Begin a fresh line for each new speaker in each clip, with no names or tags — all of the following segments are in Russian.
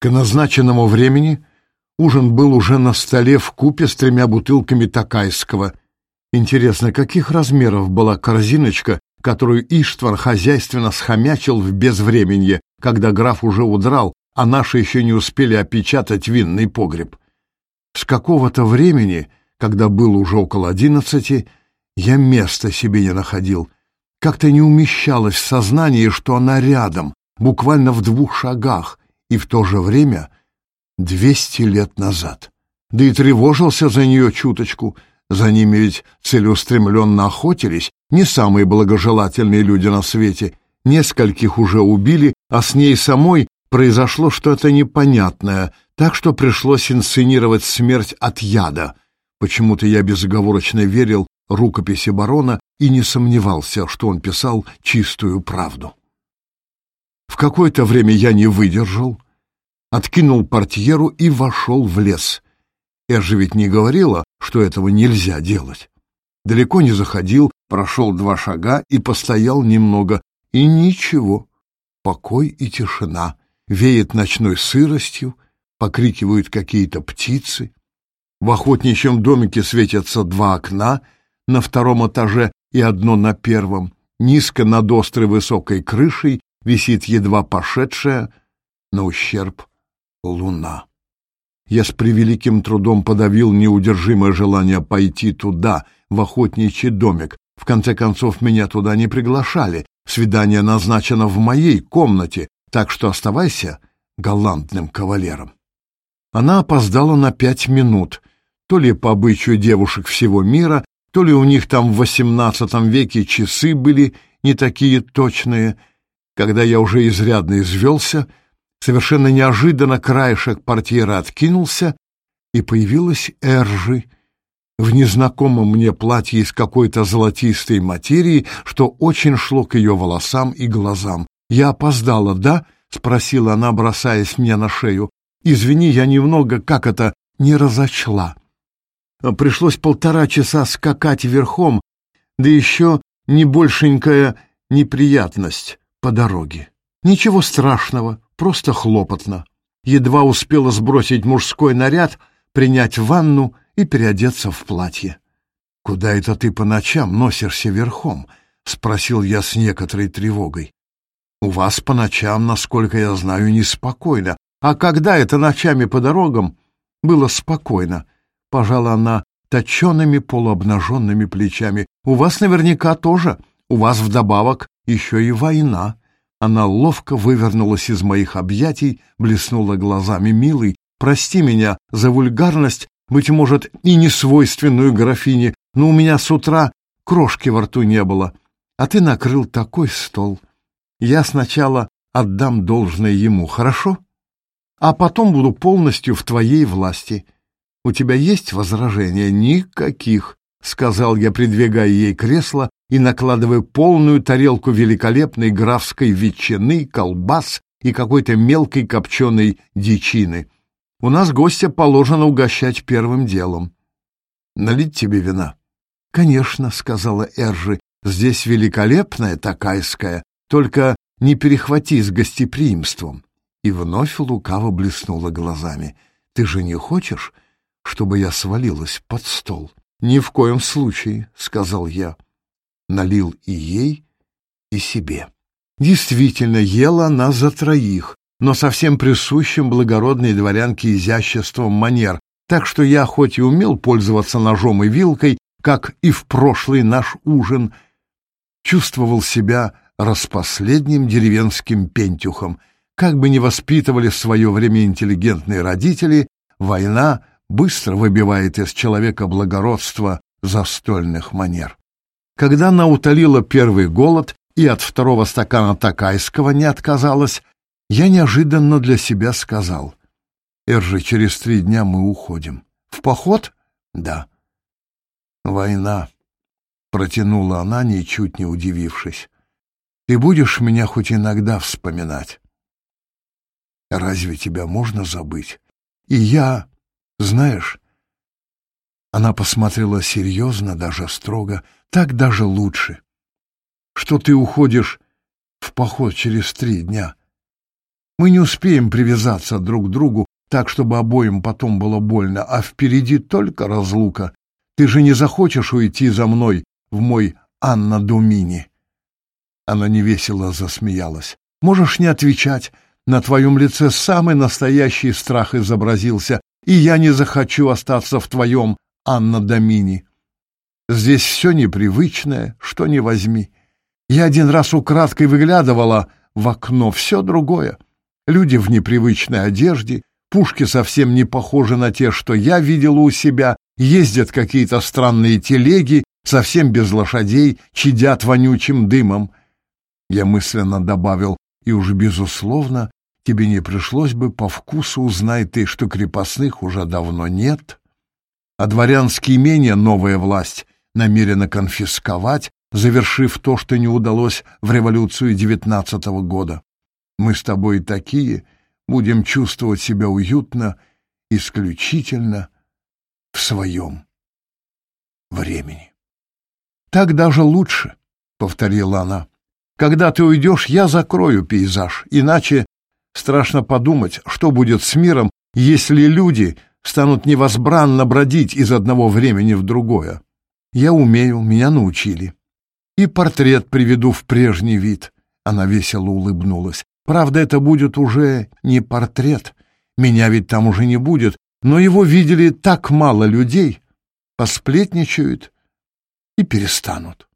К назначенному времени ужин был уже на столе в купе с тремя бутылками такайского. Интересно, каких размеров была корзиночка, которую Иштван хозяйственно схомячил в безвременье, когда граф уже удрал, а наши еще не успели опечатать винный погреб. С какого-то времени, когда было уже около одиннадцати, я места себе не находил. Как-то не умещалось в сознании, что она рядом, буквально в двух шагах, и в то же время двести лет назад. Да и тревожился за нее чуточку. За ними ведь целеустремленно охотились не самые благожелательные люди на свете. Нескольких уже убили, а с ней самой произошло что-то непонятное, так что пришлось инсценировать смерть от яда. Почему-то я безоговорочно верил рукописи барона и не сомневался, что он писал чистую правду. В какое-то время я не выдержал, откинул портьеру и вошел в лес. Я же ведь не говорила, что этого нельзя делать. Далеко не заходил, прошел два шага и постоял немного, и ничего. Покой и тишина. Веет ночной сыростью, покрикивают какие-то птицы. В охотничьем домике светятся два окна на втором этаже и одно на первом. Низко над острой высокой крышей висит едва пошедшая на ущерб луна. Я с превеликим трудом подавил неудержимое желание пойти туда, в охотничий домик. В конце концов, меня туда не приглашали. Свидание назначено в моей комнате, так что оставайся галантным кавалером. Она опоздала на пять минут, то ли по обычаю девушек всего мира, то ли у них там в восемнадцатом веке часы были не такие точные, когда я уже изрядно извелся, совершенно неожиданно краешек портьера откинулся, и появилась Эржи в незнакомом мне платье из какой-то золотистой материи, что очень шло к ее волосам и глазам. «Я опоздала, да?» — спросила она, бросаясь мне на шею. «Извини, я немного, как это, не разочла». Пришлось полтора часа скакать верхом, да еще не большенькая неприятность по дороге. Ничего страшного, просто хлопотно. Едва успела сбросить мужской наряд, принять ванну и переодеться в платье. «Куда это ты по ночам носишься верхом?» — спросил я с некоторой тревогой. «У вас по ночам, насколько я знаю, неспокойно. А когда это ночами по дорогам было спокойно?» — пожала она точенными полуобнаженными плечами. «У вас наверняка тоже. У вас вдобавок еще и война. Она ловко вывернулась из моих объятий, блеснула глазами милой. «Прости меня за вульгарность, быть может, и несвойственную графине, но у меня с утра крошки во рту не было, а ты накрыл такой стол. Я сначала отдам должное ему, хорошо? А потом буду полностью в твоей власти. У тебя есть возражения? Никаких. — сказал я, придвигая ей кресло и накладывая полную тарелку великолепной графской ветчины, колбас и какой-то мелкой копченой дичины. У нас гостя положено угощать первым делом. Налить тебе вина? — Конечно, — сказала Эржи, — здесь великолепная такайская, только не перехвати с гостеприимством. И вновь лукаво блеснула глазами. — Ты же не хочешь, чтобы я свалилась под стол? «Ни в коем случае», — сказал я. Налил и ей, и себе. Действительно, ела она за троих, но совсем присущим благородной дворянке изяществом манер, так что я хоть и умел пользоваться ножом и вилкой, как и в прошлый наш ужин, чувствовал себя распоследним деревенским пентюхом. Как бы ни воспитывали в свое время интеллигентные родители, война быстро выбивает из человека благородство застольных манер. Когда она утолила первый голод и от второго стакана такайского не отказалась, я неожиданно для себя сказал. «Эржи, через три дня мы уходим. В поход?» «Да». «Война», — протянула она, ничуть не удивившись. «Ты будешь меня хоть иногда вспоминать?» «Разве тебя можно забыть?» И я знаешь, она посмотрела серьезно, даже строго, так даже лучше, что ты уходишь в поход через три дня. Мы не успеем привязаться друг к другу так, чтобы обоим потом было больно, а впереди только разлука. Ты же не захочешь уйти за мной в мой Анна Думини. Она невесело засмеялась. Можешь не отвечать. На твоем лице самый настоящий страх изобразился и я не захочу остаться в твоем Анна-Домини. Здесь все непривычное, что не возьми. Я один раз украдкой выглядывала в окно, все другое. Люди в непривычной одежде, пушки совсем не похожи на те, что я видела у себя, ездят какие-то странные телеги, совсем без лошадей, чадят вонючим дымом. Я мысленно добавил, и уж безусловно, тебе не пришлось бы по вкусу, узнай ты, что крепостных уже давно нет, а дворянские имения новая власть намерена конфисковать, завершив то, что не удалось в революцию девятнадцатого года. Мы с тобой такие, будем чувствовать себя уютно, исключительно в своем времени. «Так даже лучше», — повторила она. «Когда ты уйдешь, я закрою пейзаж, иначе Страшно подумать, что будет с миром, если люди станут невозбранно бродить из одного времени в другое. Я умею, меня научили. И портрет приведу в прежний вид. Она весело улыбнулась. Правда, это будет уже не портрет. Меня ведь там уже не будет, но его видели так мало людей. Посплетничают и перестанут.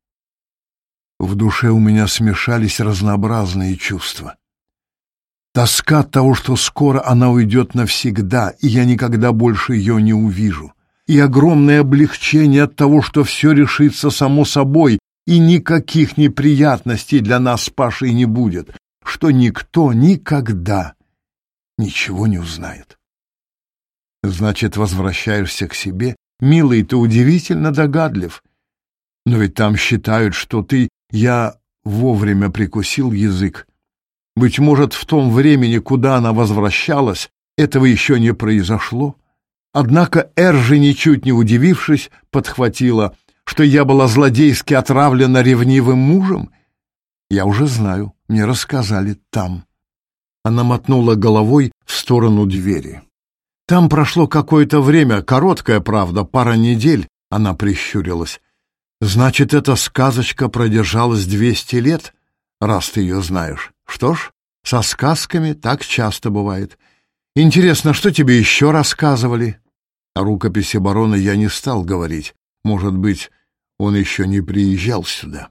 В душе у меня смешались разнообразные чувства. Тоска того, что скоро она уйдет навсегда, и я никогда больше ее не увижу. И огромное облегчение от того, что все решится само собой, и никаких неприятностей для нас с Пашей не будет, что никто никогда ничего не узнает. Значит, возвращаешься к себе. Милый, ты удивительно догадлив. Но ведь там считают, что ты... Я вовремя прикусил язык. Быть может, в том времени, куда она возвращалась, этого еще не произошло. Однако Эржи, ничуть не удивившись, подхватила, что я была злодейски отравлена ревнивым мужем. Я уже знаю, мне рассказали там. Она мотнула головой в сторону двери. Там прошло какое-то время, короткое, правда, пара недель, она прищурилась. Значит, эта сказочка продержалась двести лет, раз ты ее знаешь. Что ж, со сказками так часто бывает. Интересно, что тебе еще рассказывали? О рукописи барона я не стал говорить. Может быть, он еще не приезжал сюда.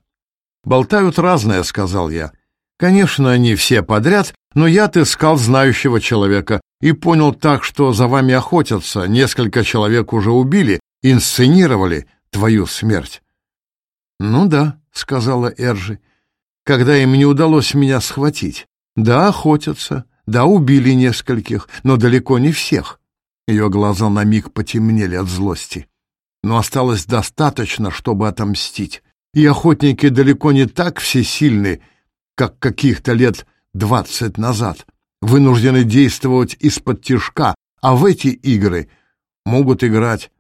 Болтают разное, сказал я. Конечно, они все подряд, но я отыскал знающего человека и понял так, что за вами охотятся. Несколько человек уже убили, инсценировали твою смерть. Ну да, сказала Эржи когда им не удалось меня схватить. Да, охотятся, да, убили нескольких, но далеко не всех. Ее глаза на миг потемнели от злости. Но осталось достаточно, чтобы отомстить. И охотники далеко не так всесильны, как каких-то лет двадцать назад. Вынуждены действовать из-под тишка, а в эти игры могут играть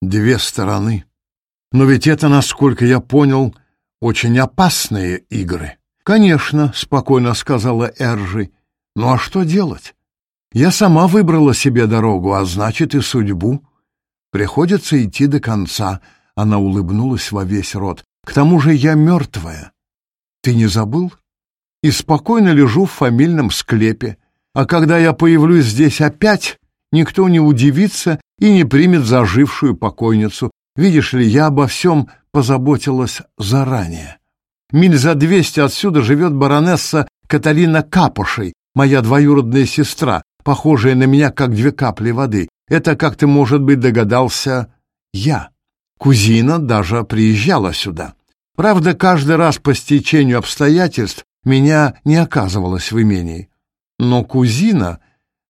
две стороны. Но ведь это, насколько я понял, очень опасные игры. Конечно, спокойно сказала Эржи. Ну а что делать? Я сама выбрала себе дорогу, а значит и судьбу. Приходится идти до конца. Она улыбнулась во весь рот. К тому же я мертвая. Ты не забыл? И спокойно лежу в фамильном склепе. А когда я появлюсь здесь опять, никто не удивится и не примет зажившую покойницу. Видишь ли, я обо всем позаботилась заранее. Миль за двести отсюда живет баронесса Каталина Капушей, моя двоюродная сестра, похожая на меня, как две капли воды. Это, как ты, может быть, догадался, я. Кузина даже приезжала сюда. Правда, каждый раз по стечению обстоятельств меня не оказывалось в имении. Но кузина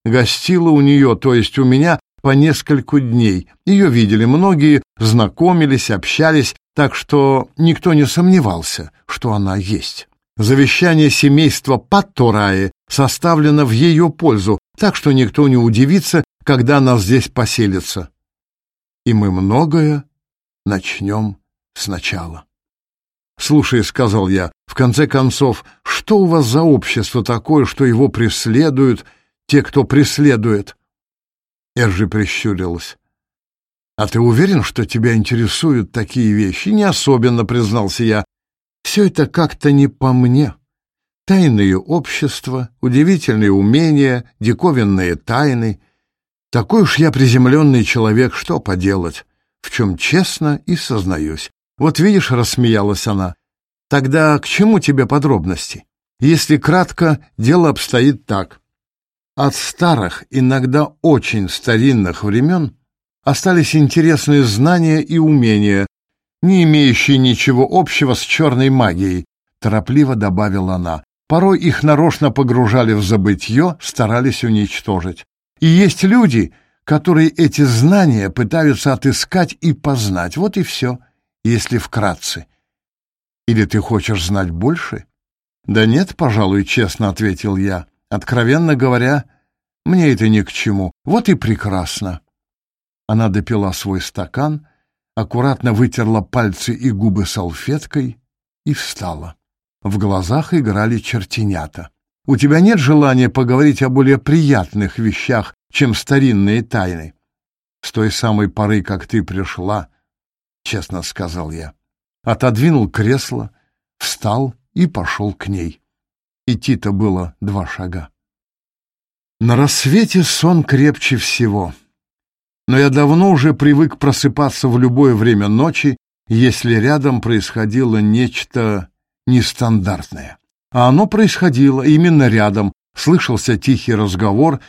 гостила у нее, то есть у меня, по несколько дней. Ее видели многие, знакомились, общались, так что никто не сомневался, что она есть. Завещание семейства Патторае составлено в ее пользу, так что никто не удивится, когда нас здесь поселится. И мы многое начнем сначала. «Слушай», — сказал я, — «в конце концов, что у вас за общество такое, что его преследуют те, кто преследует?» Эржи прищурилась. «А ты уверен, что тебя интересуют такие вещи?» «Не особенно», — признался я. «Все это как-то не по мне. Тайные общества, удивительные умения, диковинные тайны. Такой уж я приземленный человек, что поделать, в чем честно и сознаюсь. Вот видишь, — рассмеялась она, — тогда к чему тебе подробности? Если кратко, дело обстоит так. От старых, иногда очень старинных времен — остались интересные знания и умения, не имеющие ничего общего с черной магией, торопливо добавила она. Порой их нарочно погружали в забытье, старались уничтожить. И есть люди, которые эти знания пытаются отыскать и познать. Вот и все, если вкратце. Или ты хочешь знать больше? Да нет, пожалуй, честно ответил я. Откровенно говоря, мне это ни к чему. Вот и прекрасно. Она допила свой стакан, аккуратно вытерла пальцы и губы салфеткой и встала. В глазах играли чертенята. «У тебя нет желания поговорить о более приятных вещах, чем старинные тайны?» «С той самой поры, как ты пришла», — честно сказал я. Отодвинул кресло, встал и пошел к ней. Идти-то было два шага. На рассвете сон крепче всего — но я давно уже привык просыпаться в любое время ночи, если рядом происходило нечто нестандартное. А оно происходило именно рядом, слышался тихий разговор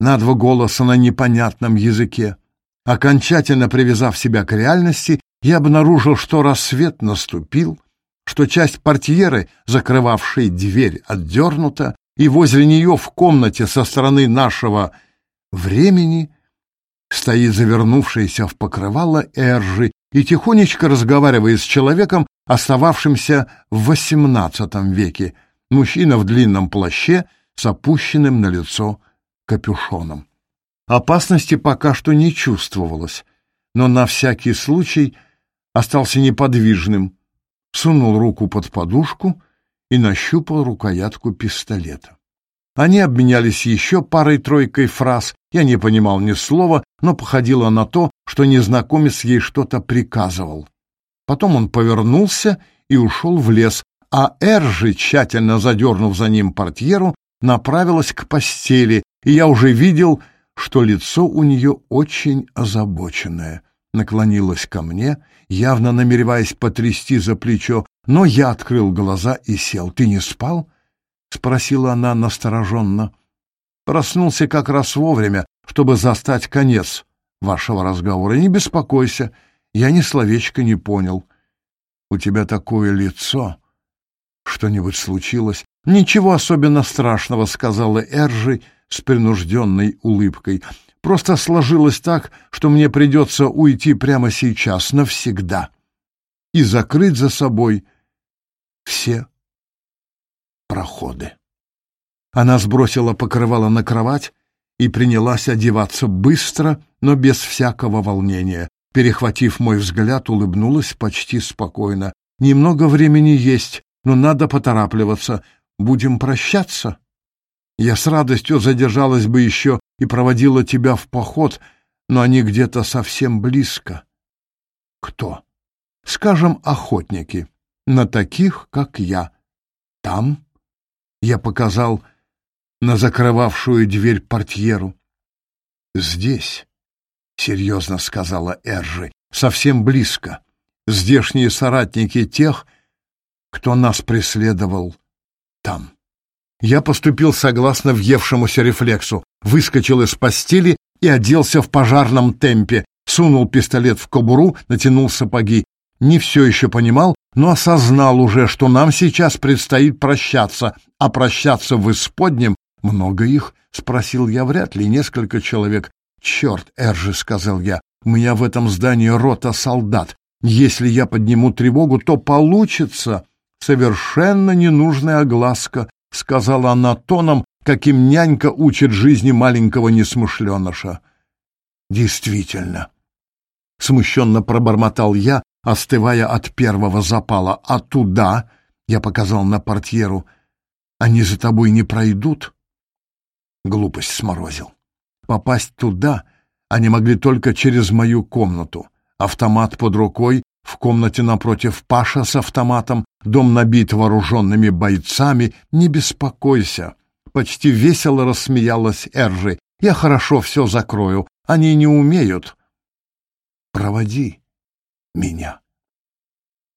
на два голоса на непонятном языке. Окончательно привязав себя к реальности, я обнаружил, что рассвет наступил, что часть портьеры, закрывавшей дверь, отдернута, и возле нее в комнате со стороны нашего времени стоит завернувшаяся в покрывало Эржи и тихонечко разговаривает с человеком, остававшимся в XVIII веке, мужчина в длинном плаще с опущенным на лицо капюшоном. Опасности пока что не чувствовалось, но на всякий случай остался неподвижным, сунул руку под подушку и нащупал рукоятку пистолета. Они обменялись еще парой-тройкой фраз. Я не понимал ни слова, но походило на то, что незнакомец ей что-то приказывал. Потом он повернулся и ушел в лес, а Эржи, тщательно задернув за ним портьеру, направилась к постели, и я уже видел, что лицо у нее очень озабоченное. Наклонилась ко мне, явно намереваясь потрясти за плечо, но я открыл глаза и сел. «Ты не спал?» — спросила она настороженно. «Проснулся как раз вовремя, чтобы застать конец вашего разговора. Не беспокойся, я ни словечко не понял. У тебя такое лицо. Что-нибудь случилось?» «Ничего особенно страшного», — сказала Эржи с принужденной улыбкой. «Просто сложилось так, что мне придется уйти прямо сейчас, навсегда, и закрыть за собой все проходы. Она сбросила покрывало на кровать и принялась одеваться быстро, но без всякого волнения. Перехватив мой взгляд, улыбнулась почти спокойно. «Немного времени есть, но надо поторапливаться. Будем прощаться?» «Я с радостью задержалась бы еще и проводила тебя в поход, но они где-то совсем близко». «Кто?» «Скажем, охотники. На таких, как я. Там я показал на закрывавшую дверь портьеру. «Здесь», — серьезно сказала Эржи, — «совсем близко. Здешние соратники тех, кто нас преследовал там». Я поступил согласно въевшемуся рефлексу, выскочил из постели и оделся в пожарном темпе, сунул пистолет в кобуру, натянул сапоги. Не все еще понимал, но осознал уже, что нам сейчас предстоит прощаться, а прощаться в исподнем много их, спросил я, вряд ли несколько человек. Черт, Эржи, сказал я, у меня в этом здании рота солдат. Если я подниму тревогу, то получится совершенно ненужная огласка, сказала она тоном, каким нянька учит жизни маленького несмышленыша. Действительно. Смущенно пробормотал я, остывая от первого запала. «А туда?» — я показал на портьеру. «Они за тобой не пройдут?» Глупость сморозил. «Попасть туда они могли только через мою комнату. Автомат под рукой, в комнате напротив Паша с автоматом, дом набит вооруженными бойцами. Не беспокойся!» Почти весело рассмеялась Эржи. «Я хорошо все закрою. Они не умеют». «Проводи», меня.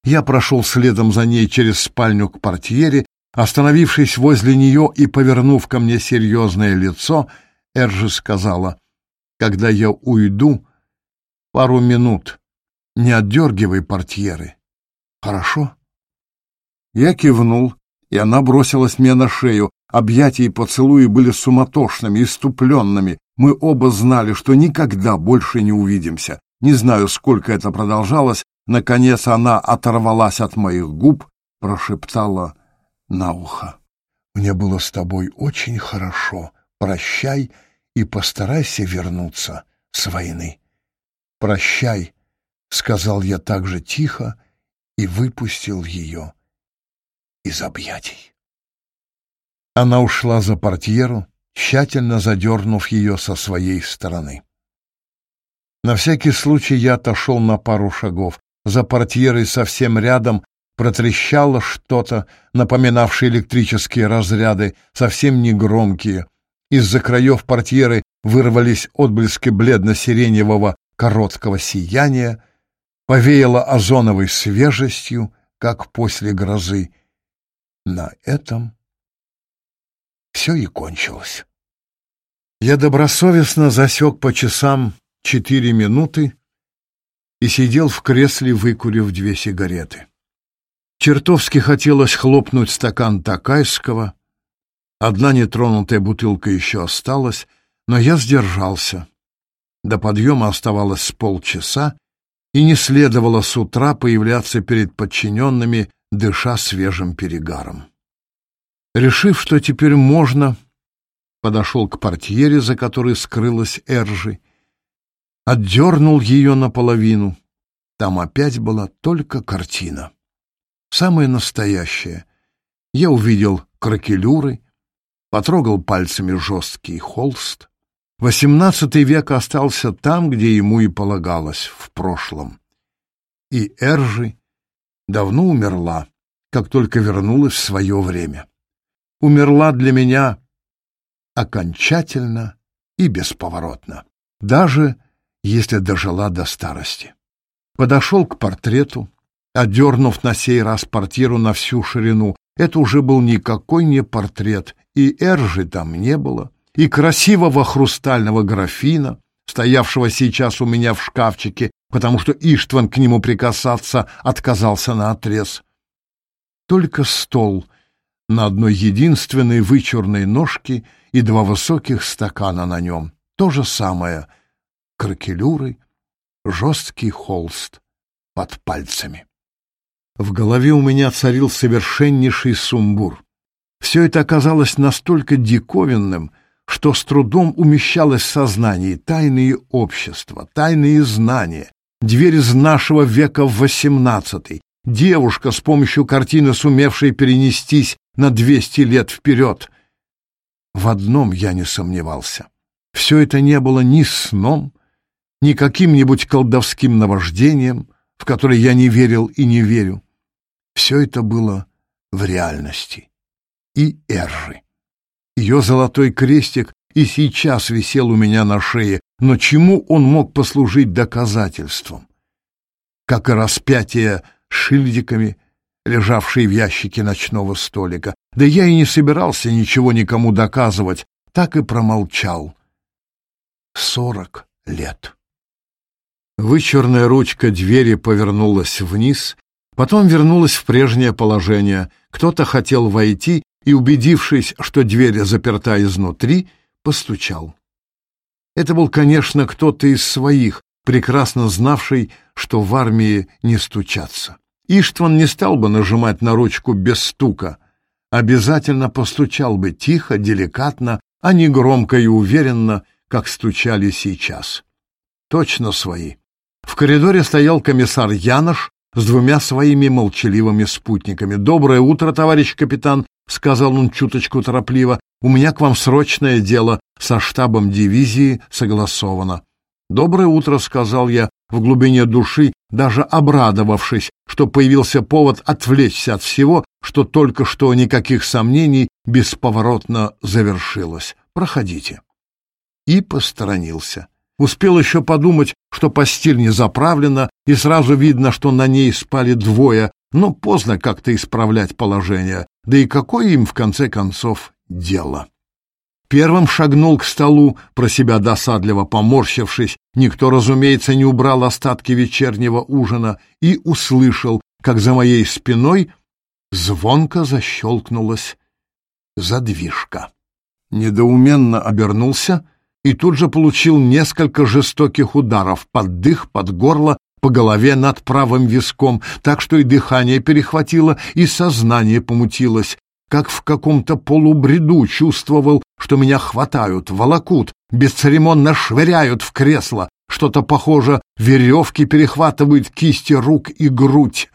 Я прошел следом за ней через спальню к портьере, остановившись возле нее и повернув ко мне серьезное лицо, Эржи сказала, «Когда я уйду, пару минут, не отдергивай портьеры. Хорошо?» Я кивнул, и она бросилась мне на шею. Объятия и поцелуи были суматошными, иступленными. Мы оба знали, что никогда больше не увидимся. Не знаю, сколько это продолжалось. Наконец она оторвалась от моих губ, прошептала на ухо. «Мне было с тобой очень хорошо. Прощай и постарайся вернуться с войны». «Прощай», — сказал я так же тихо и выпустил ее из объятий. Она ушла за портьеру, тщательно задернув ее со своей стороны. На всякий случай я отошел на пару шагов. За портьерой совсем рядом протрещало что-то, напоминавшее электрические разряды, совсем негромкие. Из-за краев портьеры вырвались отблески бледно-сиреневого короткого сияния, повеяло озоновой свежестью, как после грозы. На этом все и кончилось. Я добросовестно засек по часам четыре минуты и сидел в кресле, выкурив две сигареты. Чертовски хотелось хлопнуть стакан Такайского. Одна нетронутая бутылка еще осталась, но я сдержался. До подъема оставалось полчаса, и не следовало с утра появляться перед подчиненными, дыша свежим перегаром. Решив, что теперь можно, подошел к портьере, за которой скрылась Эржи, отдернул ее наполовину. Там опять была только картина. Самое настоящее. Я увидел кракелюры, потрогал пальцами жесткий холст. Восемнадцатый век остался там, где ему и полагалось, в прошлом. И Эржи давно умерла, как только вернулась в свое время. Умерла для меня окончательно и бесповоротно. Даже если дожила до старости. Подошел к портрету, одернув на сей раз портьеру на всю ширину. Это уже был никакой не портрет, и Эржи там не было, и красивого хрустального графина, стоявшего сейчас у меня в шкафчике, потому что Иштван к нему прикасаться отказался на отрез. Только стол на одной единственной вычурной ножке и два высоких стакана на нем. То же самое — кракелюры, жесткий холст под пальцами. В голове у меня царил совершеннейший сумбур. Все это оказалось настолько диковинным, что с трудом умещалось в сознании тайные общества, тайные знания, дверь из нашего века в XVIII, девушка, с помощью картины сумевшая перенестись на 200 лет вперед. В одном я не сомневался. Все это не было ни сном, не каким-нибудь колдовским наваждением, в которое я не верил и не верю. Все это было в реальности. И Эржи. Ее золотой крестик и сейчас висел у меня на шее, но чему он мог послужить доказательством? Как и распятие шильдиками, лежавшие в ящике ночного столика. Да я и не собирался ничего никому доказывать, так и промолчал. Сорок лет. Вычерная ручка двери повернулась вниз, потом вернулась в прежнее положение. Кто-то хотел войти и, убедившись, что дверь заперта изнутри, постучал. Это был, конечно, кто-то из своих, прекрасно знавший, что в армии не стучатся. Иштван не стал бы нажимать на ручку без стука. Обязательно постучал бы тихо, деликатно, а не громко и уверенно, как стучали сейчас. Точно свои. В коридоре стоял комиссар Янош с двумя своими молчаливыми спутниками. «Доброе утро, товарищ капитан», — сказал он чуточку торопливо. «У меня к вам срочное дело со штабом дивизии согласовано». «Доброе утро», — сказал я в глубине души, даже обрадовавшись, что появился повод отвлечься от всего, что только что никаких сомнений бесповоротно завершилось. «Проходите». И посторонился. Успел еще подумать, что постель не заправлена, и сразу видно, что на ней спали двое, но поздно как-то исправлять положение, да и какое им, в конце концов, дело. Первым шагнул к столу, про себя досадливо поморщившись, никто, разумеется, не убрал остатки вечернего ужина, и услышал, как за моей спиной звонко защелкнулась задвижка. Недоуменно обернулся — и тут же получил несколько жестоких ударов под дых, под горло, по голове над правым виском, так что и дыхание перехватило, и сознание помутилось. Как в каком-то полубреду чувствовал, что меня хватают, волокут, бесцеремонно швыряют в кресло. Что-то похоже, веревки перехватывают кисти рук и грудь.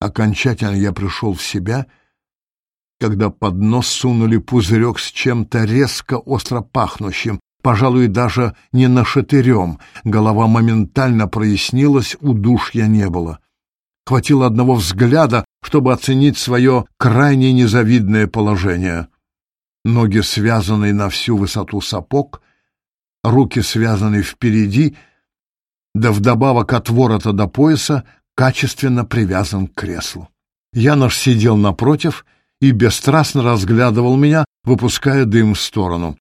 Окончательно я пришел в себя, когда под нос сунули пузырек с чем-то резко остро пахнущим, пожалуй, даже не на шатырем. Голова моментально прояснилась, удушья не было. Хватило одного взгляда, чтобы оценить свое крайне незавидное положение. Ноги связаны на всю высоту сапог, руки связаны впереди, да вдобавок от ворота до пояса качественно привязан к креслу. Янош сидел напротив и бесстрастно разглядывал меня, выпуская дым в сторону.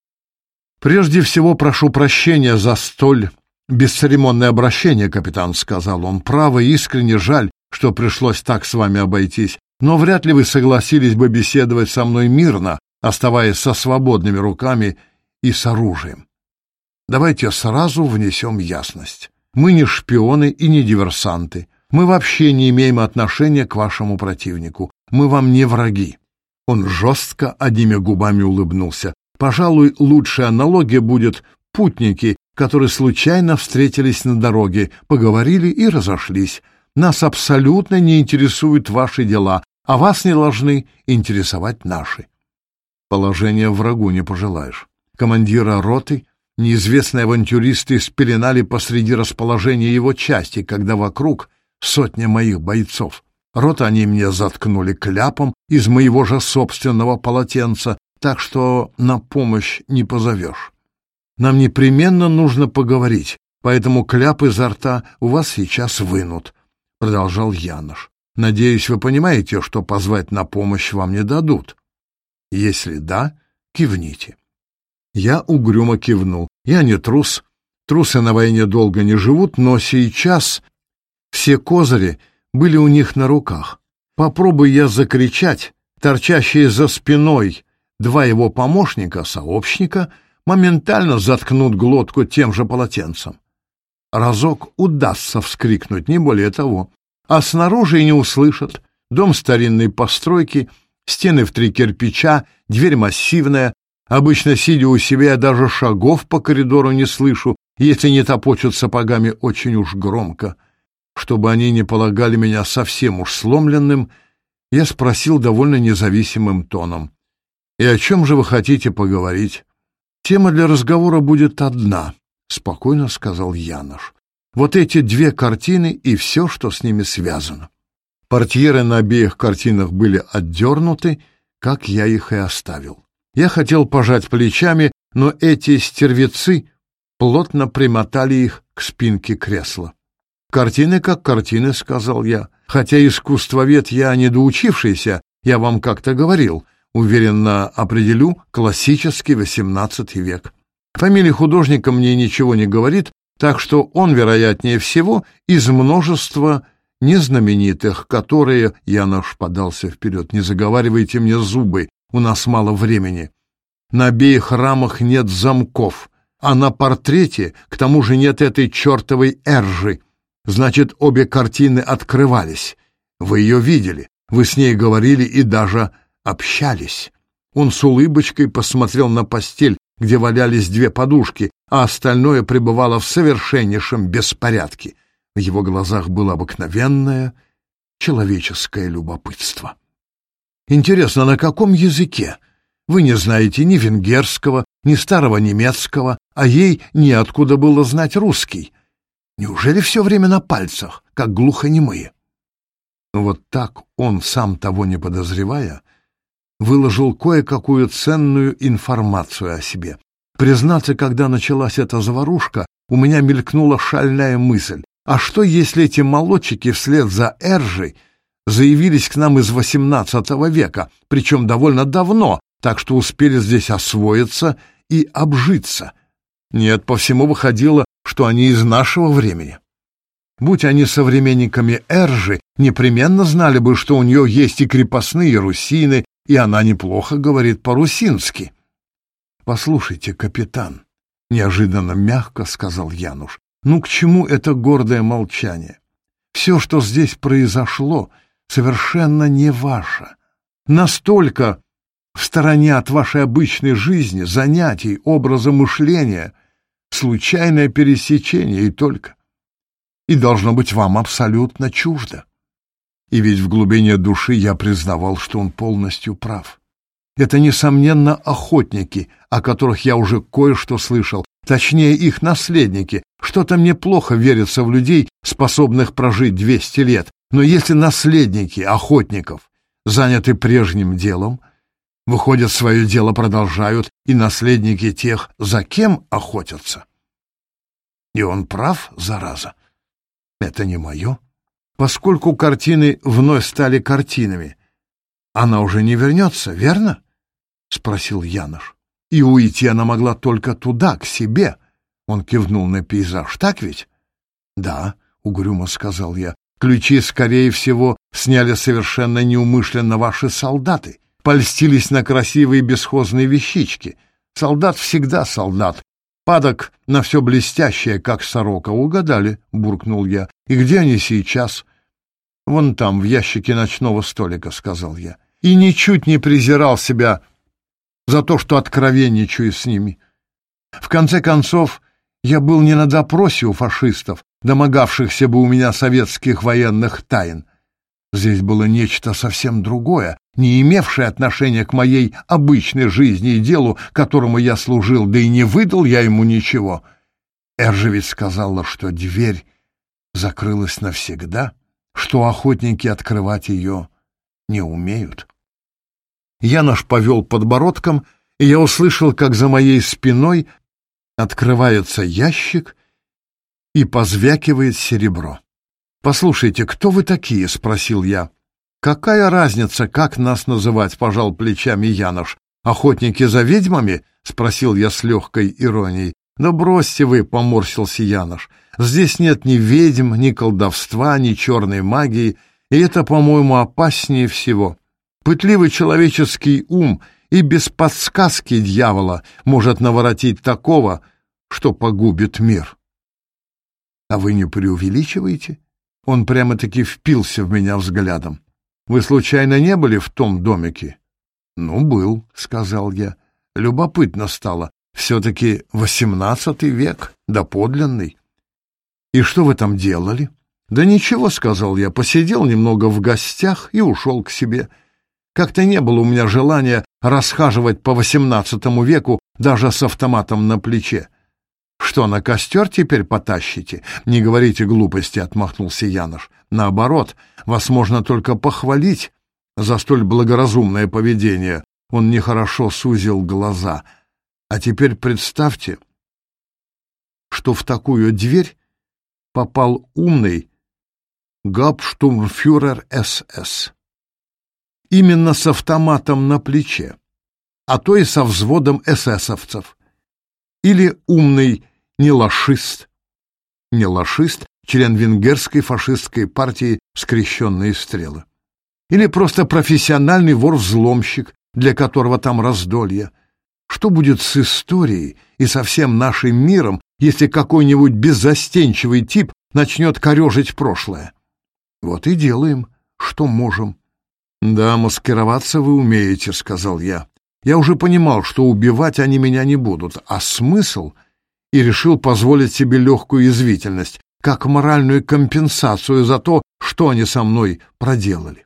«Прежде всего прошу прощения за столь бесцеремонное обращение, капитан», — сказал он. «Право, искренне жаль, что пришлось так с вами обойтись, но вряд ли вы согласились бы беседовать со мной мирно, оставаясь со свободными руками и с оружием. Давайте сразу внесем ясность. Мы не шпионы и не диверсанты. Мы вообще не имеем отношения к вашему противнику. Мы вам не враги». Он жестко, одними губами улыбнулся. Пожалуй, лучшая аналогия будет путники, которые случайно встретились на дороге, поговорили и разошлись. Нас абсолютно не интересуют ваши дела, а вас не должны интересовать наши. Положение врагу не пожелаешь. Командира роты неизвестные авантюристы спеленали посреди расположения его части, когда вокруг сотня моих бойцов. Рот они мне заткнули кляпом из моего же собственного полотенца, так что на помощь не позовешь. Нам непременно нужно поговорить, поэтому кляп изо рта у вас сейчас вынут», — продолжал Януш. «Надеюсь, вы понимаете, что позвать на помощь вам не дадут. Если да, кивните». Я угрюмо кивнул. Я не трус. Трусы на войне долго не живут, но сейчас все козыри были у них на руках. Попробуй я закричать, торчащие за спиной — два его помощника-сообщника моментально заткнут глотку тем же полотенцем. Разок удастся вскрикнуть, не более того. А снаружи и не услышат. Дом старинной постройки, стены в три кирпича, дверь массивная. Обычно, сидя у себя, я даже шагов по коридору не слышу, если не топочут сапогами очень уж громко. Чтобы они не полагали меня совсем уж сломленным, я спросил довольно независимым тоном. «И о чем же вы хотите поговорить?» «Тема для разговора будет одна», — спокойно сказал Янош. «Вот эти две картины и все, что с ними связано». Портьеры на обеих картинах были отдернуты, как я их и оставил. Я хотел пожать плечами, но эти стервецы плотно примотали их к спинке кресла. «Картины как картины», — сказал я. «Хотя искусствовед я недоучившийся, я вам как-то говорил, уверенно определю классический XVIII век. Фамилия художника мне ничего не говорит, так что он, вероятнее всего, из множества незнаменитых, которые... Янош подался вперед. «Не заговаривайте мне зубы, у нас мало времени. На обеих рамах нет замков, а на портрете, к тому же, нет этой чертовой эржи. Значит, обе картины открывались. Вы ее видели, вы с ней говорили и даже общались. Он с улыбочкой посмотрел на постель, где валялись две подушки, а остальное пребывало в совершеннейшем беспорядке. В его глазах было обыкновенное человеческое любопытство. Интересно, на каком языке? Вы не знаете ни венгерского, ни старого немецкого, а ей неоткуда было знать русский. Неужели все время на пальцах, как глухонемые? «Ну вот так он, сам того не подозревая, выложил кое-какую ценную информацию о себе. Признаться, когда началась эта заварушка, у меня мелькнула шальная мысль. А что, если эти молодчики вслед за Эржей заявились к нам из XVIII века, причем довольно давно, так что успели здесь освоиться и обжиться? Нет, по всему выходило, что они из нашего времени. Будь они современниками Эржи, непременно знали бы, что у нее есть и крепостные русины, и она неплохо говорит по-русински. — Послушайте, капитан, — неожиданно мягко сказал Януш, — ну к чему это гордое молчание? Все, что здесь произошло, совершенно не ваше. Настолько в стороне от вашей обычной жизни, занятий, образа мышления, случайное пересечение и только. И должно быть вам абсолютно чуждо. И ведь в глубине души я признавал, что он полностью прав. Это, несомненно, охотники, о которых я уже кое-что слышал, точнее, их наследники. Что-то мне плохо верится в людей, способных прожить 200 лет. Но если наследники охотников заняты прежним делом, выходят, свое дело продолжают и наследники тех, за кем охотятся. И он прав, зараза. Это не мое поскольку картины вновь стали картинами. Она уже не вернется, верно? — спросил Януш. — И уйти она могла только туда, к себе. Он кивнул на пейзаж, так ведь? — Да, — угрюмо сказал я. Ключи, скорее всего, сняли совершенно неумышленно ваши солдаты. Польстились на красивые бесхозные вещички. Солдат всегда солдат, Падок на все блестящее, как сорока. Угадали, буркнул я. И где они сейчас? Вон там, в ящике ночного столика, сказал я. И ничуть не презирал себя за то, что откровенничаю с ними. В конце концов, я был не на допросе у фашистов, домогавшихся бы у меня советских военных тайн. Здесь было нечто совсем другое, не имевшее отношения к моей обычной жизни и делу, которому я служил, да и не выдал я ему ничего. Эржевец сказала, что дверь закрылась навсегда, что охотники открывать ее не умеют. Я наш повел подбородком, и я услышал, как за моей спиной открывается ящик и позвякивает серебро. «Послушайте, кто вы такие?» — спросил я. «Какая разница, как нас называть?» — пожал плечами Янош. «Охотники за ведьмами?» — спросил я с легкой иронией. «Да бросьте вы!» — поморщился Янош. «Здесь нет ни ведьм, ни колдовства, ни черной магии, и это, по-моему, опаснее всего. Пытливый человеческий ум и без подсказки дьявола может наворотить такого, что погубит мир». «А вы не преувеличиваете?» Он прямо-таки впился в меня взглядом. «Вы случайно не были в том домике?» «Ну, был», — сказал я. Любопытно стало. Все-таки восемнадцатый век, доподлинный. «И что вы там делали?» «Да ничего», — сказал я, — посидел немного в гостях и ушел к себе. Как-то не было у меня желания расхаживать по восемнадцатому веку даже с автоматом на плече. Что, на костер теперь потащите? Не говорите глупости, — отмахнулся Янош. Наоборот, вас можно только похвалить за столь благоразумное поведение. Он нехорошо сузил глаза. А теперь представьте, что в такую дверь попал умный габштумфюрер СС. Именно с автоматом на плече, а то и со взводом эсэсовцев. Или умный не лошист, Не лошист, член венгерской фашистской партии «Скрещенные стрелы». Или просто профессиональный вор-взломщик, для которого там раздолье. Что будет с историей и со всем нашим миром, если какой-нибудь беззастенчивый тип начнет корежить прошлое? Вот и делаем, что можем. «Да, маскироваться вы умеете», — сказал я. «Я уже понимал, что убивать они меня не будут, а смысл — и решил позволить себе легкую извительность, как моральную компенсацию за то, что они со мной проделали.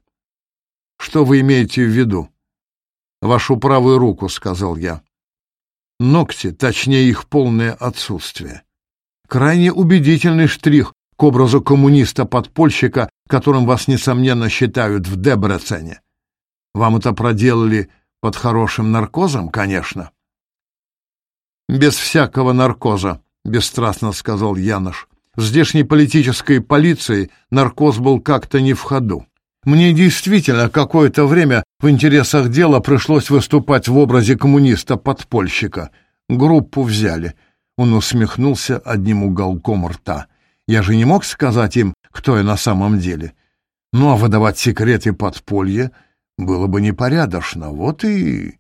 «Что вы имеете в виду?» «Вашу правую руку», — сказал я. Ногти, точнее их полное отсутствие. Крайне убедительный штрих к образу коммуниста-подпольщика, которым вас, несомненно, считают в Дебрецене. Вам это проделали под хорошим наркозом, конечно. «Без всякого наркоза», — бесстрастно сказал Янош. «В здешней политической полиции наркоз был как-то не в ходу. Мне действительно какое-то время в интересах дела пришлось выступать в образе коммуниста-подпольщика. Группу взяли». Он усмехнулся одним уголком рта. «Я же не мог сказать им, кто я на самом деле. Ну а выдавать секреты подполье было бы непорядочно. Вот и...»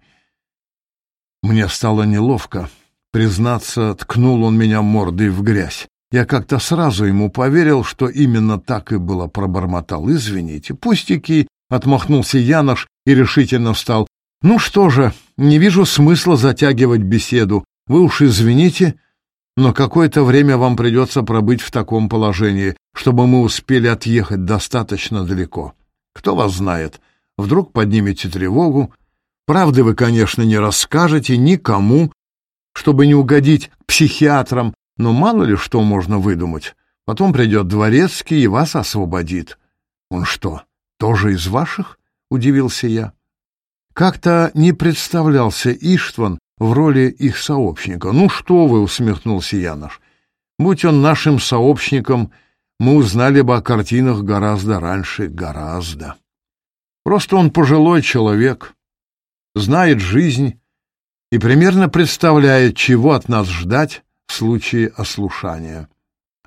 Мне стало неловко. Признаться, ткнул он меня мордой в грязь. Я как-то сразу ему поверил, что именно так и было, пробормотал. Извините, пустяки, отмахнулся Янош и решительно встал. Ну что же, не вижу смысла затягивать беседу. Вы уж извините, но какое-то время вам придется пробыть в таком положении, чтобы мы успели отъехать достаточно далеко. Кто вас знает, вдруг поднимете тревогу. Правды вы, конечно, не расскажете никому, чтобы не угодить психиатрам, но мало ли что можно выдумать. Потом придет дворецкий и вас освободит. Он что, тоже из ваших? Удивился я. Как-то не представлялся Иштван в роли их сообщника. Ну что вы, усмехнулся Янош. Будь он нашим сообщником, мы узнали бы о картинах гораздо раньше, гораздо. Просто он пожилой человек, знает жизнь и примерно представляет, чего от нас ждать в случае ослушания.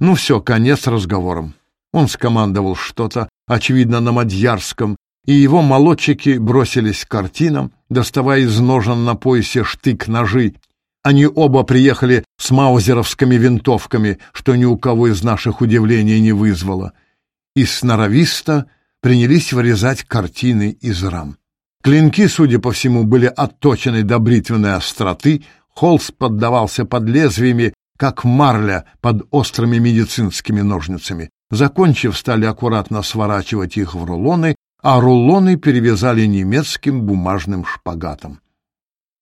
Ну все, конец разговором. Он скомандовал что-то, очевидно, на мадьярском, и его молодчики бросились к картинам, доставая из ножен на поясе штык-ножи. Они оба приехали с маузеровскими винтовками, что ни у кого из наших удивлений не вызвало, и сноровисто принялись вырезать картины из рам. Клинки, судя по всему, были отточены до бритвенной остроты, холст поддавался под лезвиями, как марля под острыми медицинскими ножницами. Закончив, стали аккуратно сворачивать их в рулоны, а рулоны перевязали немецким бумажным шпагатом.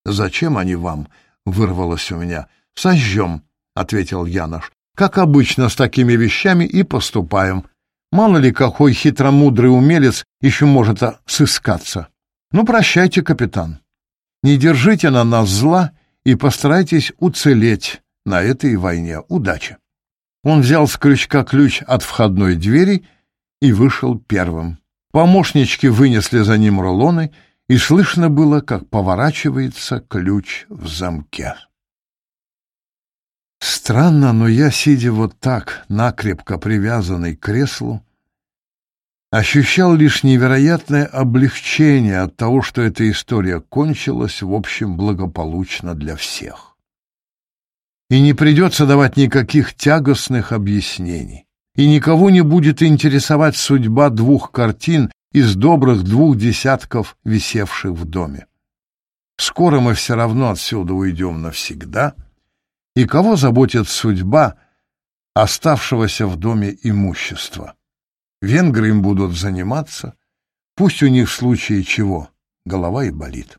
«Зачем они вам?» — вырвалось у меня. «Сожжем», — ответил Янош. «Как обычно, с такими вещами и поступаем. Мало ли, какой хитромудрый умелец еще может сыскаться». Ну, прощайте, капитан. Не держите на нас зла и постарайтесь уцелеть на этой войне. Удачи. Он взял с крючка ключ от входной двери и вышел первым. Помощнички вынесли за ним рулоны, и слышно было, как поворачивается ключ в замке. Странно, но я, сидя вот так, накрепко привязанный к креслу, ощущал лишь невероятное облегчение от того, что эта история кончилась, в общем, благополучно для всех. И не придется давать никаких тягостных объяснений, и никого не будет интересовать судьба двух картин из добрых двух десятков, висевших в доме. Скоро мы все равно отсюда уйдем навсегда, и кого заботит судьба оставшегося в доме имущества? Венгры им будут заниматься. Пусть у них в случае чего голова и болит.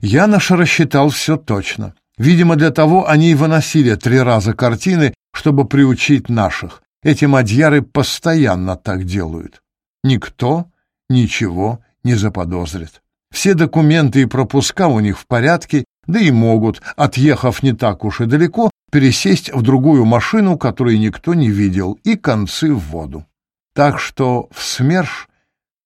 Янош рассчитал все точно. Видимо, для того они и выносили три раза картины, чтобы приучить наших. Эти мадьяры постоянно так делают. Никто ничего не заподозрит. Все документы и пропуска у них в порядке, да и могут, отъехав не так уж и далеко, пересесть в другую машину, которую никто не видел, и концы в воду так что в СМЕРШ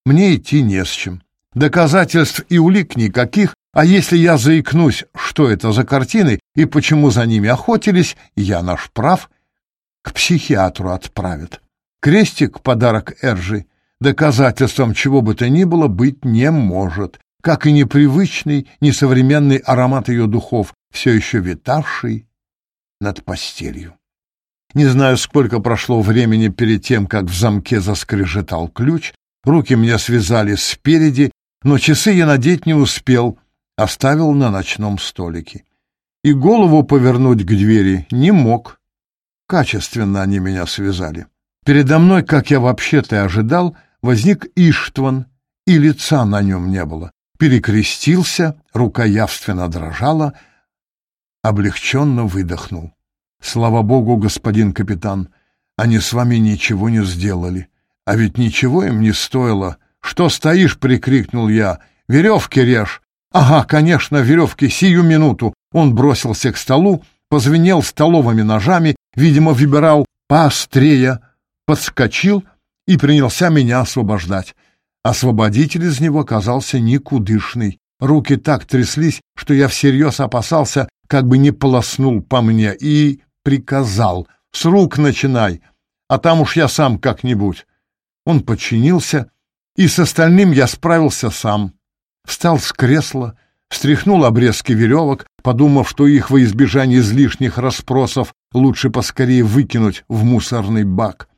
мне идти не с чем. Доказательств и улик никаких, а если я заикнусь, что это за картины и почему за ними охотились, я наш прав, к психиатру отправят. Крестик — подарок Эржи, доказательством чего бы то ни было быть не может, как и непривычный, несовременный аромат ее духов, все еще витавший над постелью. Не знаю, сколько прошло времени перед тем, как в замке заскрежетал ключ. Руки меня связали спереди, но часы я надеть не успел, оставил на ночном столике. И голову повернуть к двери не мог. Качественно они меня связали. Передо мной, как я вообще-то и ожидал, возник Иштван, и лица на нем не было. Перекрестился, рука явственно дрожала, облегченно выдохнул. Слава богу, господин капитан, они с вами ничего не сделали. А ведь ничего им не стоило. Что стоишь, прикрикнул я. Веревки режь. Ага, конечно, веревки, сию минуту. Он бросился к столу, позвенел столовыми ножами, видимо, выбирал поострее, подскочил и принялся меня освобождать. Освободитель из него казался никудышный. Руки так тряслись, что я всерьез опасался, как бы не полоснул по мне, и приказал. С рук начинай, а там уж я сам как-нибудь. Он подчинился, и с остальным я справился сам. Встал с кресла, встряхнул обрезки веревок, подумав, что их во избежание излишних расспросов лучше поскорее выкинуть в мусорный бак.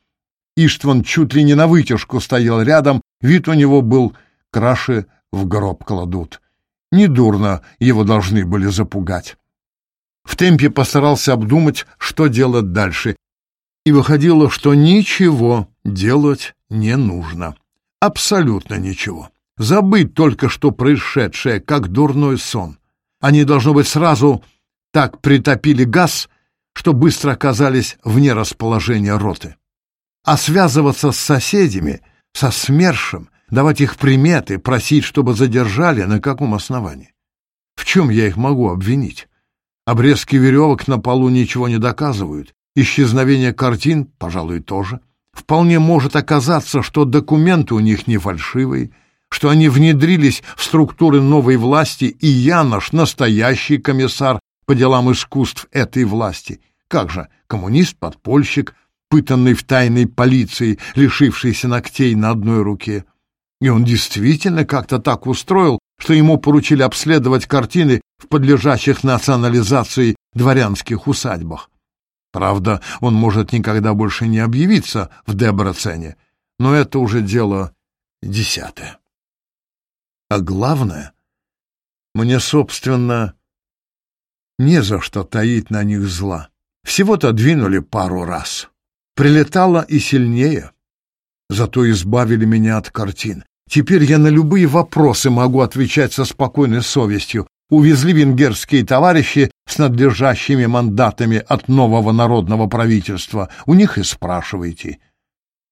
Иштван чуть ли не на вытяжку стоял рядом, вид у него был краше в гроб кладут. Недурно его должны были запугать в темпе постарался обдумать, что делать дальше, и выходило, что ничего делать не нужно. Абсолютно ничего. Забыть только что происшедшее, как дурной сон. Они, должно быть, сразу так притопили газ, что быстро оказались вне расположения роты. А связываться с соседями, со СМЕРШем, давать их приметы, просить, чтобы задержали, на каком основании? В чем я их могу обвинить? Обрезки веревок на полу ничего не доказывают. Исчезновение картин, пожалуй, тоже. Вполне может оказаться, что документы у них не фальшивые, что они внедрились в структуры новой власти, и я наш настоящий комиссар по делам искусств этой власти. Как же, коммунист, подпольщик, пытанный в тайной полиции, лишившийся ногтей на одной руке. И он действительно как-то так устроил, что ему поручили обследовать картины подлежащих национализации дворянских усадьбах. Правда, он может никогда больше не объявиться в Дебрацене, но это уже дело десятое. А главное, мне, собственно, не за что таить на них зла. Всего-то двинули пару раз. Прилетало и сильнее. Зато избавили меня от картин. Теперь я на любые вопросы могу отвечать со спокойной совестью, увезли венгерские товарищи с надлежащими мандатами от нового народного правительства. У них и спрашивайте.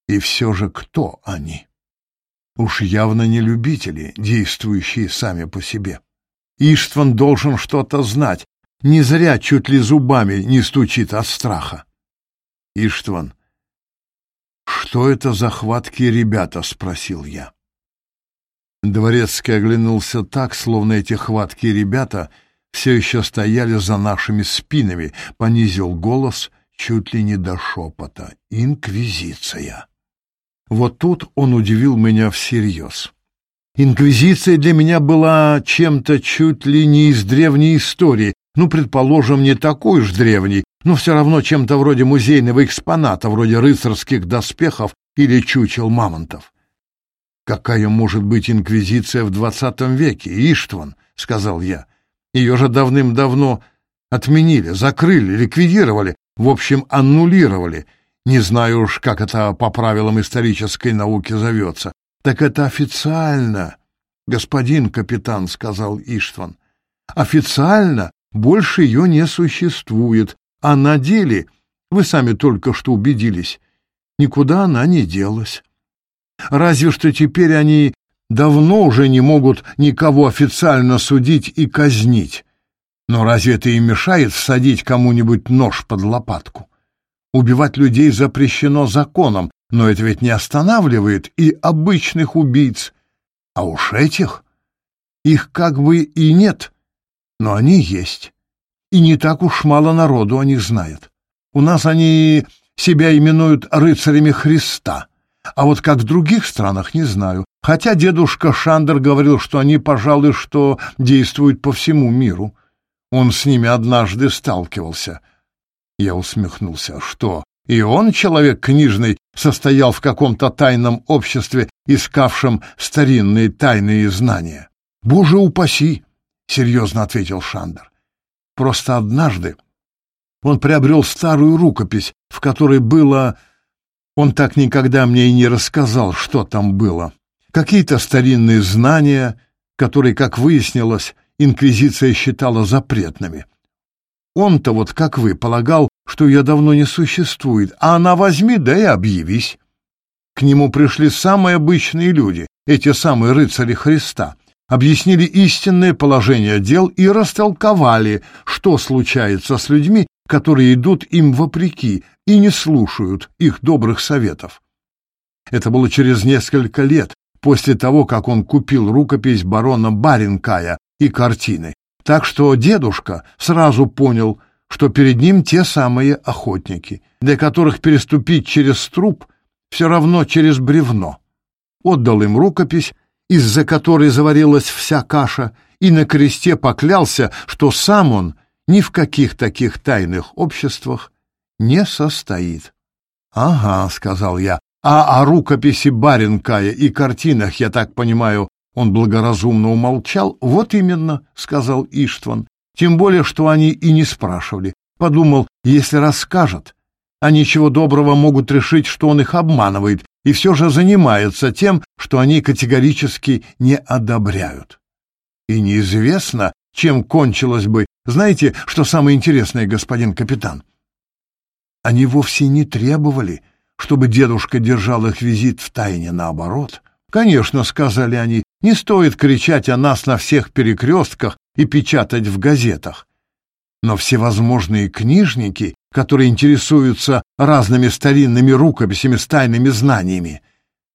И все же кто они? Уж явно не любители, действующие сами по себе. Иштван должен что-то знать. Не зря чуть ли зубами не стучит от страха. Иштван. «Что это за хваткие ребята?» — спросил я. Дворецкий оглянулся так, словно эти хваткие ребята все еще стояли за нашими спинами, понизил голос чуть ли не до шепота. «Инквизиция!» Вот тут он удивил меня всерьез. Инквизиция для меня была чем-то чуть ли не из древней истории, ну, предположим, не такой уж древней, но все равно чем-то вроде музейного экспоната, вроде рыцарских доспехов или чучел мамонтов. «Какая может быть инквизиция в двадцатом веке, Иштван?» — сказал я. «Ее же давным-давно отменили, закрыли, ликвидировали, в общем, аннулировали. Не знаю уж, как это по правилам исторической науки зовется. Так это официально, господин капитан, — сказал Иштван. Официально больше ее не существует, а на деле, вы сами только что убедились, никуда она не делась. Разве что теперь они давно уже не могут никого официально судить и казнить. Но разве это им мешает всадить кому-нибудь нож под лопатку? Убивать людей запрещено законом, но это ведь не останавливает и обычных убийц. А уж этих? Их как бы и нет, но они есть. И не так уж мало народу о них знает. У нас они себя именуют рыцарями Христа — а вот как в других странах, не знаю. Хотя дедушка Шандер говорил, что они, пожалуй, что действуют по всему миру. Он с ними однажды сталкивался. Я усмехнулся. А что, и он, человек книжный, состоял в каком-то тайном обществе, искавшем старинные тайные знания? «Боже упаси!» — серьезно ответил Шандер. «Просто однажды он приобрел старую рукопись, в которой было он так никогда мне и не рассказал, что там было. Какие-то старинные знания, которые, как выяснилось, инквизиция считала запретными. Он-то вот, как вы, полагал, что ее давно не существует, а она возьми да и объявись. К нему пришли самые обычные люди, эти самые рыцари Христа, объяснили истинное положение дел и растолковали, что случается с людьми, которые идут им вопреки и не слушают их добрых советов. Это было через несколько лет после того, как он купил рукопись барона Баренкая и картины, так что дедушка сразу понял, что перед ним те самые охотники, для которых переступить через труп все равно через бревно. Отдал им рукопись, из-за которой заварилась вся каша, и на кресте поклялся, что сам он ни в каких таких тайных обществах не состоит. «Ага», — сказал я, — «а о рукописи Баренкая и картинах, я так понимаю, он благоразумно умолчал?» «Вот именно», — сказал Иштван, — «тем более, что они и не спрашивали. Подумал, если расскажет, они чего доброго могут решить, что он их обманывает, и все же занимается тем, что они категорически не одобряют. И неизвестно, чем кончилось бы. Знаете, что самое интересное, господин капитан? Они вовсе не требовали, чтобы дедушка держал их визит в тайне, наоборот. Конечно, сказали они, не стоит кричать о нас на всех перекрестках и печатать в газетах. Но всевозможные книжники, которые интересуются разными старинными рукописями с тайными знаниями,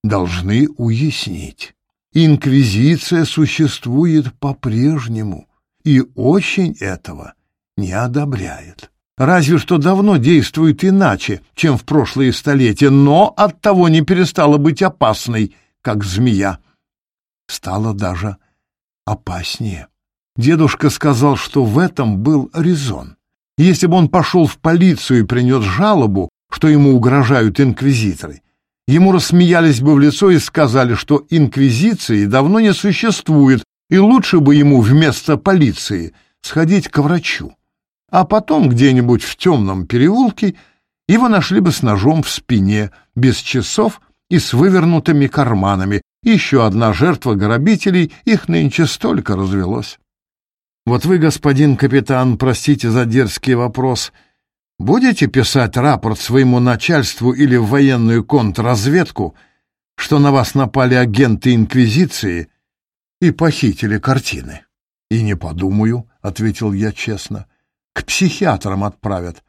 должны уяснить. Инквизиция существует по-прежнему и очень этого не одобряет. Разве что давно действует иначе, чем в прошлые столетия, но оттого не перестала быть опасной, как змея. Стало даже опаснее. Дедушка сказал, что в этом был резон. Если бы он пошел в полицию и принес жалобу, что ему угрожают инквизиторы, ему рассмеялись бы в лицо и сказали, что инквизиции давно не существует, и лучше бы ему вместо полиции сходить к врачу. А потом где-нибудь в темном переулке его нашли бы с ножом в спине, без часов и с вывернутыми карманами. Еще одна жертва грабителей, их нынче столько развелось. Вот вы, господин капитан, простите за дерзкий вопрос, будете писать рапорт своему начальству или в военную контрразведку, что на вас напали агенты Инквизиции — и похитили картины. — И не подумаю, — ответил я честно. — К психиатрам отправят.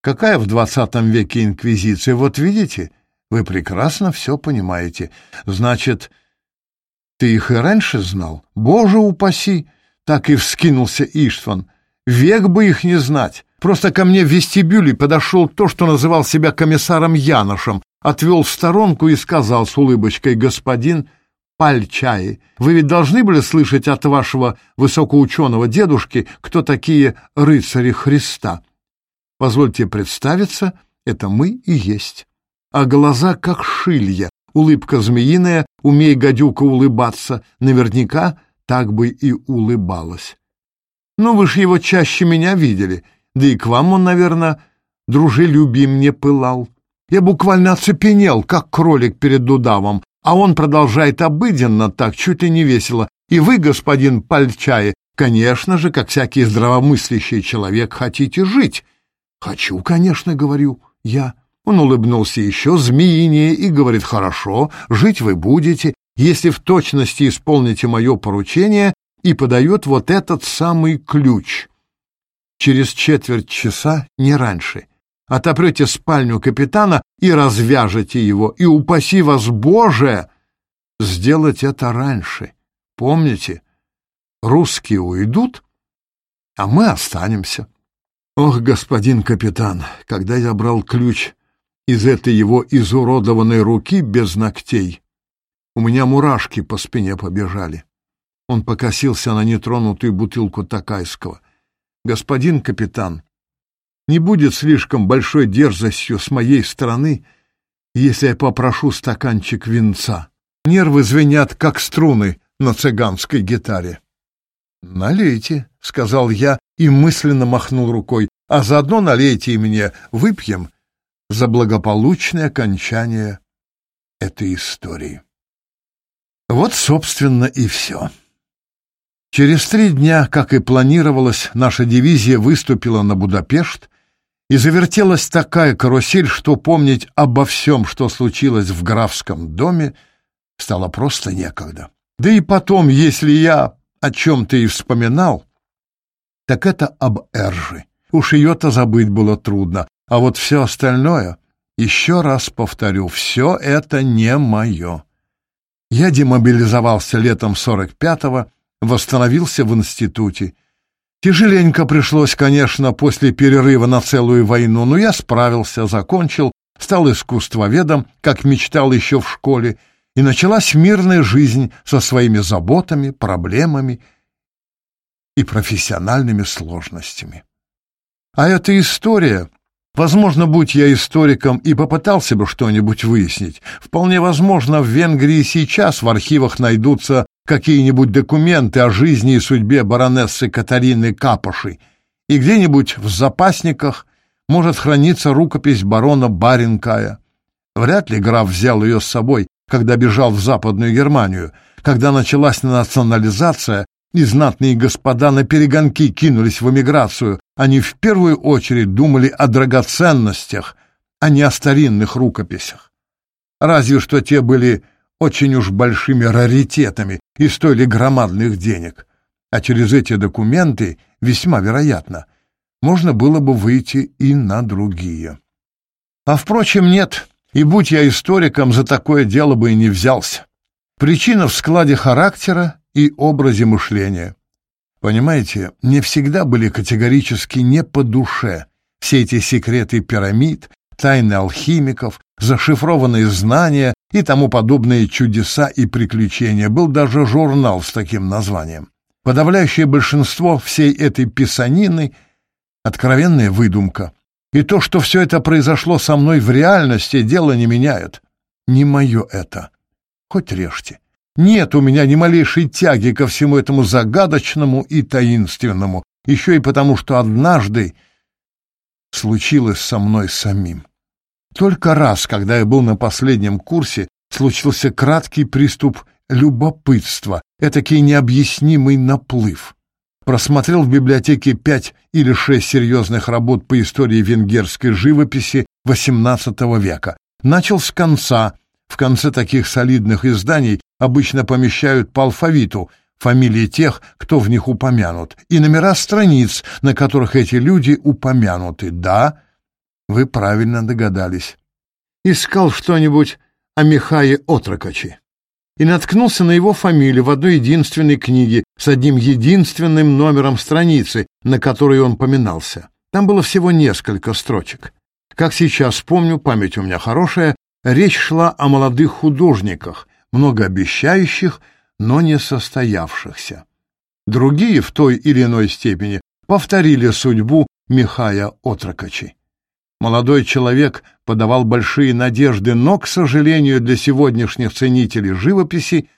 Какая в двадцатом веке инквизиция? Вот видите, вы прекрасно все понимаете. Значит, ты их и раньше знал? Боже упаси! Так и вскинулся Иштван. Век бы их не знать. Просто ко мне в вестибюле подошел то, что называл себя комиссаром Яношем, отвел в сторонку и сказал с улыбочкой «Господин, Пальчай. Вы ведь должны были слышать от вашего высокоученого дедушки, кто такие рыцари Христа. Позвольте представиться, это мы и есть. А глаза как шилья, улыбка змеиная, умей, гадюка, улыбаться. Наверняка так бы и улыбалась. Ну, вы же его чаще меня видели, да и к вам он, наверное, дружелюбием не пылал. Я буквально оцепенел, как кролик перед удавом, а он продолжает обыденно так, чуть ли не весело. И вы, господин Пальчай, конечно же, как всякий здравомыслящий человек, хотите жить. Хочу, конечно, говорю я. Он улыбнулся еще змеинее и говорит, хорошо, жить вы будете, если в точности исполните мое поручение, и подает вот этот самый ключ. Через четверть часа, не раньше отопрете спальню капитана и развяжете его, и упаси вас, Боже, сделать это раньше. Помните, русские уйдут, а мы останемся. Ох, господин капитан, когда я брал ключ из этой его изуродованной руки без ногтей, у меня мурашки по спине побежали. Он покосился на нетронутую бутылку такайского. Господин капитан, не будет слишком большой дерзостью с моей стороны, если я попрошу стаканчик винца. Нервы звенят, как струны на цыганской гитаре. «Налейте», — сказал я и мысленно махнул рукой, «а заодно налейте и мне, выпьем за благополучное окончание этой истории». Вот, собственно, и все. Через три дня, как и планировалось, наша дивизия выступила на Будапешт и завертелась такая карусель, что помнить обо всем, что случилось в графском доме, стало просто некогда. Да и потом, если я о чем-то и вспоминал, так это об Эржи. Уж ее-то забыть было трудно, а вот все остальное, еще раз повторю, все это не мое. Я демобилизовался летом 45-го, восстановился в институте — Тяжеленько пришлось, конечно, после перерыва на целую войну, но я справился, закончил, стал искусствоведом, как мечтал еще в школе, и началась мирная жизнь со своими заботами, проблемами и профессиональными сложностями. А эта история Возможно, будь я историком и попытался бы что-нибудь выяснить, вполне возможно, в Венгрии сейчас в архивах найдутся какие-нибудь документы о жизни и судьбе баронессы Катарины Капоши, и где-нибудь в запасниках может храниться рукопись барона Баренкая. Вряд ли граф взял ее с собой, когда бежал в Западную Германию, когда началась национализация, и знатные господа на перегонки кинулись в эмиграцию. Они в первую очередь думали о драгоценностях, а не о старинных рукописях. Разве что те были очень уж большими раритетами и стоили громадных денег. А через эти документы, весьма вероятно, можно было бы выйти и на другие. А впрочем, нет, и будь я историком, за такое дело бы и не взялся. Причина в складе характера и образе мышления. Понимаете, мне всегда были категорически не по душе все эти секреты пирамид, тайны алхимиков, зашифрованные знания и тому подобные чудеса и приключения. Был даже журнал с таким названием. Подавляющее большинство всей этой писанины — откровенная выдумка. И то, что все это произошло со мной в реальности, дело не меняет. Не мое это. Хоть режьте. Нет у меня ни малейшей тяги ко всему этому загадочному и таинственному, еще и потому, что однажды случилось со мной самим. Только раз, когда я был на последнем курсе, случился краткий приступ любопытства, этакий необъяснимый наплыв. Просмотрел в библиотеке пять или шесть серьезных работ по истории венгерской живописи XVIII века. Начал с конца. В конце таких солидных изданий обычно помещают по алфавиту фамилии тех, кто в них упомянут, и номера страниц, на которых эти люди упомянуты. Да, вы правильно догадались. Искал что-нибудь о Михае Отрокоче и наткнулся на его фамилию в одной единственной книге с одним единственным номером страницы, на которой он поминался. Там было всего несколько строчек. Как сейчас помню, память у меня хорошая, речь шла о молодых художниках, многообещающих, но не состоявшихся. Другие в той или иной степени повторили судьбу Михая Отрокачи. Молодой человек подавал большие надежды, но, к сожалению, для сегодняшних ценителей живописи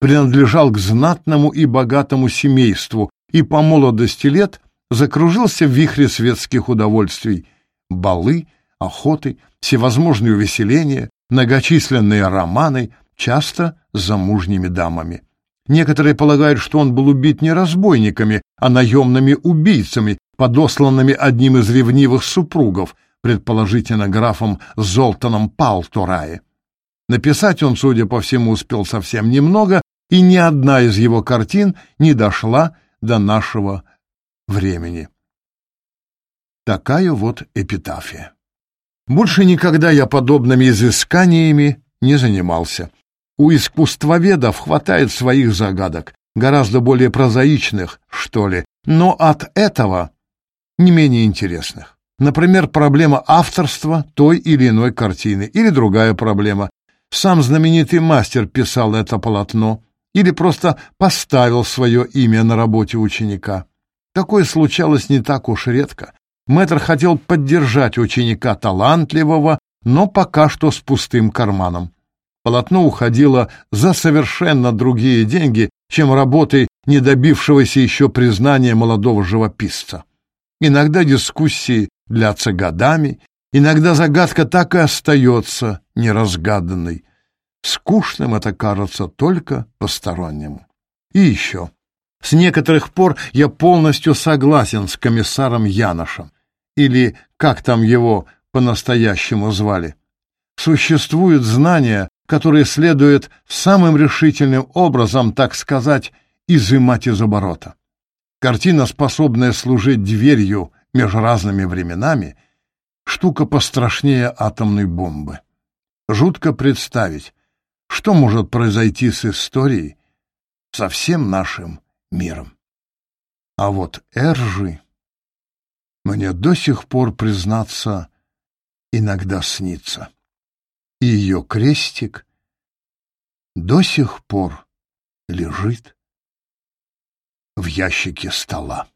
принадлежал к знатному и богатому семейству и по молодости лет закружился в вихре светских удовольствий — балы, охоты, всевозможные увеселения, многочисленные романы — часто замужними дамами. Некоторые полагают, что он был убит не разбойниками, а наемными убийцами, подосланными одним из ревнивых супругов, предположительно графом Золтаном Палтурае. Написать он, судя по всему, успел совсем немного, и ни одна из его картин не дошла до нашего времени. Такая вот эпитафия. Больше никогда я подобными изысканиями не занимался. У искусствоведов хватает своих загадок, гораздо более прозаичных, что ли, но от этого не менее интересных. Например, проблема авторства той или иной картины, или другая проблема. Сам знаменитый мастер писал это полотно, или просто поставил свое имя на работе ученика. Такое случалось не так уж редко. Мэтр хотел поддержать ученика талантливого, но пока что с пустым карманом. Полотно уходило за совершенно другие деньги, чем работы не добившегося еще признания молодого живописца. Иногда дискуссии длятся годами, иногда загадка так и остается неразгаданной. Скучным это кажется только постороннему. И еще. С некоторых пор я полностью согласен с комиссаром Яношем, или как там его по-настоящему звали. Существуют знания которые следует самым решительным образом, так сказать, изымать из оборота. Картина, способная служить дверью между разными временами, штука пострашнее атомной бомбы. Жутко представить, что может произойти с историей, со всем нашим миром. А вот Эржи мне до сих пор, признаться, иногда снится и ее крестик до сих пор лежит в ящике стола.